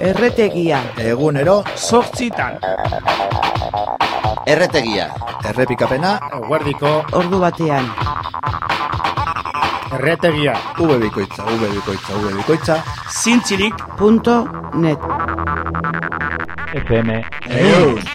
Erretegia. Egunero, Zortzitan Erretegia. Errepikapena. Guardiko. Ordu batean. Erretegia. Ubebikoitza, ubebikoitza, ubebikoitza. Zintzilik. Punto net. FM. Eus.